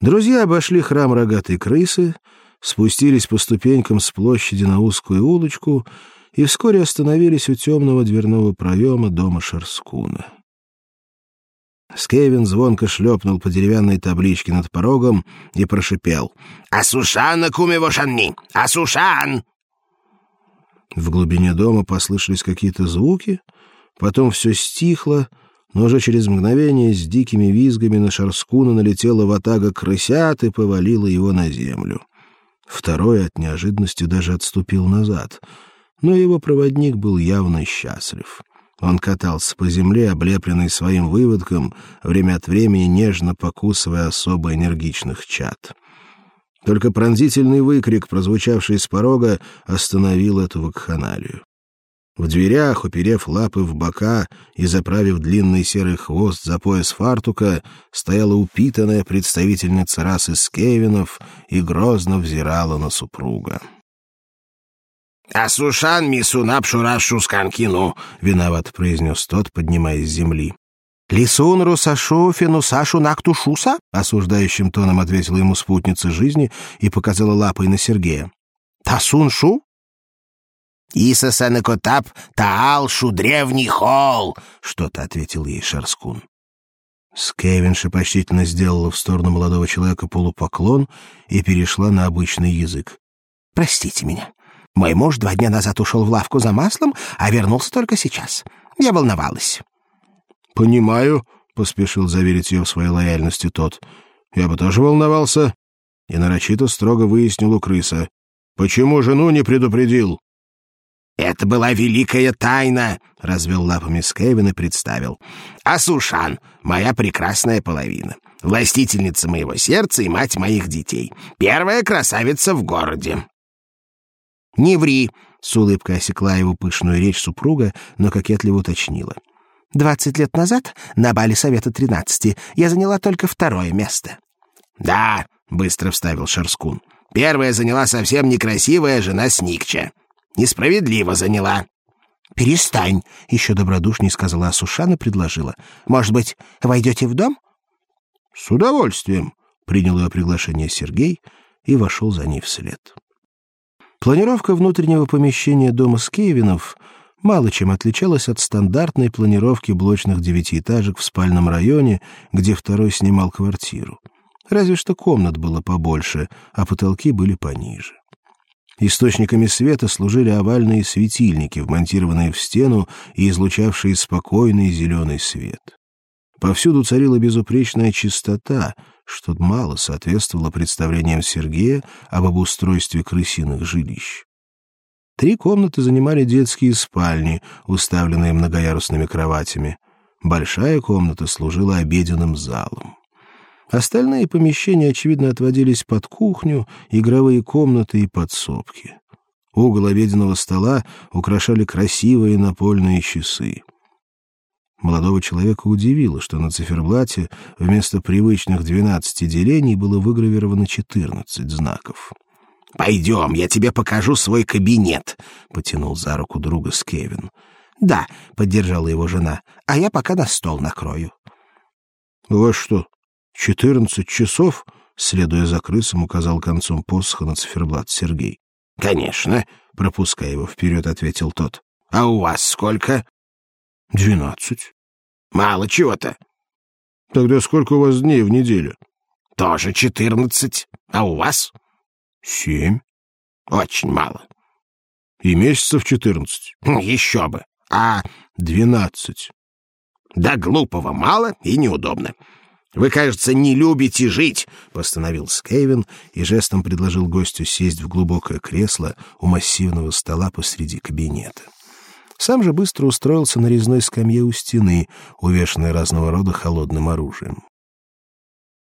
Друзья обошли храм рогатой крысы, спустились по ступенькам с площади на узкую улочку и вскоре остановились у темного дверного проема дома Шарскуна. Скевин звонко шлепнул по деревянной табличке над порогом и прошипел. «Асушан кумевошанни! Асушан!» В глубине дома послышались какие-то звуки, потом все стихло, но уже через мгновение с дикими визгами на Шарскуна налетела ватага крысят и повалила его на землю. Второй от неожиданности даже отступил назад, но его проводник был явно счастлив. Он катался по земле, облепленный своим выводком, время от времени нежно покусывая особо энергичных чад. Только пронзительный выкрик, прозвучавший с порога, остановил эту вакханалию. В дверях, уперев лапы в бока и заправив длинный серый хвост за пояс фартука, стояла упитанная представительница расы скевинов и грозно взирала на супруга. «Асушан мисунап шурашу сканкину», — виноват произнес тот, поднимаясь с земли. «Лисун русашу фину сашу нактушуса?» — осуждающим тоном ответила ему спутница жизни и показала лапой на Сергея. «Тасун шу?» «Иса санекотап таалшу древний холл», — что-то ответил ей Шарскун. Скевинша почтительно сделала в сторону молодого человека полупоклон и перешла на обычный язык. «Простите меня. Мой муж два дня назад ушел в лавку за маслом, а вернулся только сейчас. Я волновалась». «Понимаю», — поспешил заверить ее в своей лояльности тот. «Я бы тоже волновался». И нарочито строго выяснил у крыса. «Почему жену не предупредил?» «Это была великая тайна», — развел лапами Скевин и представил. «Асушан, моя прекрасная половина, властительница моего сердца и мать моих детей, первая красавица в городе». «Не ври!» — с улыбкой осекла его пышную речь супруга, но кокетливо уточнила. «Двадцать лет назад, на бале Совета Тринадцати, я заняла только второе место». «Да», — быстро вставил Шарскун, — «первая заняла совсем некрасивая жена Сникча. Несправедливо заняла». «Перестань», — еще добродушней сказала Асушан предложила. «Может быть, войдете в дом?» «С удовольствием», — принял ее приглашение Сергей и вошел за ней вслед. Планировка внутреннего помещения дома Скевинов мало чем отличалась от стандартной планировки блочных девятиэтажек в спальном районе, где второй снимал квартиру. Разве что комнат было побольше, а потолки были пониже. Источниками света служили овальные светильники, вмонтированные в стену и излучавшие спокойный зеленый свет. Повсюду царила безупречная чистота, что мало соответствовало представлениям Сергея об обустройстве крысиных жилищ. Три комнаты занимали детские спальни, уставленные многоярусными кроватями. Большая комната служила обеденным залом. Остальные помещения, очевидно, отводились под кухню, игровые комнаты и подсобки. Угол обеденного стола украшали красивые напольные часы. Молодого человека удивило, что на циферблате вместо привычных двенадцати делений было выгравировано четырнадцать знаков. «Пойдем, я тебе покажу свой кабинет», — потянул за руку друга Скевин. «Да», — поддержала его жена, — «а я пока на стол накрою». «У что, четырнадцать часов?» — следуя за крысом, указал концом посоха на циферблат Сергей. «Конечно», — пропуская его вперед, ответил тот. «А у вас сколько?» «Двенадцать». Мало чего-то. Тогда сколько у вас дней в неделю? Тоже четырнадцать. А у вас? Семь. Очень мало. И месяцев четырнадцать. Еще бы. А двенадцать. Да глупого мало и неудобно. Вы, кажется, не любите жить, постановил Скейвин и жестом предложил гостю сесть в глубокое кресло у массивного стола посреди кабинета. Сам же быстро устроился на резной скамье у стены, увешанной разного рода холодным оружием.